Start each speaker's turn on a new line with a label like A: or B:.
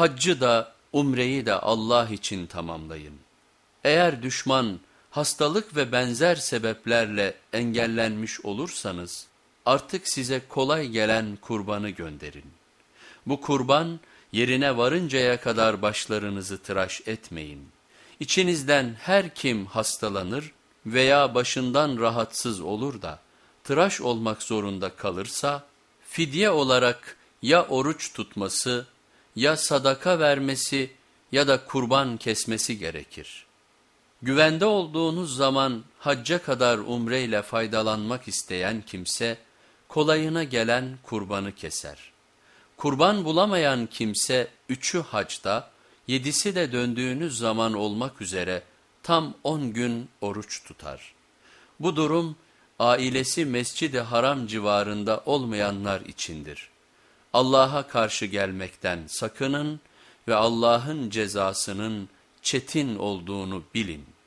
A: Haccı da umreyi de Allah için tamamlayın. Eğer düşman hastalık ve benzer sebeplerle engellenmiş olursanız artık size kolay gelen kurbanı gönderin. Bu kurban yerine varıncaya kadar başlarınızı tıraş etmeyin. İçinizden her kim hastalanır veya başından rahatsız olur da tıraş olmak zorunda kalırsa fidye olarak ya oruç tutması ya sadaka vermesi ya da kurban kesmesi gerekir. Güvende olduğunuz zaman hacca kadar umreyle faydalanmak isteyen kimse kolayına gelen kurbanı keser. Kurban bulamayan kimse üçü hacda, yedisi de döndüğünüz zaman olmak üzere tam on gün oruç tutar. Bu durum ailesi mescidi haram civarında olmayanlar içindir. Allah'a karşı gelmekten sakının ve Allah'ın cezasının çetin olduğunu bilin.''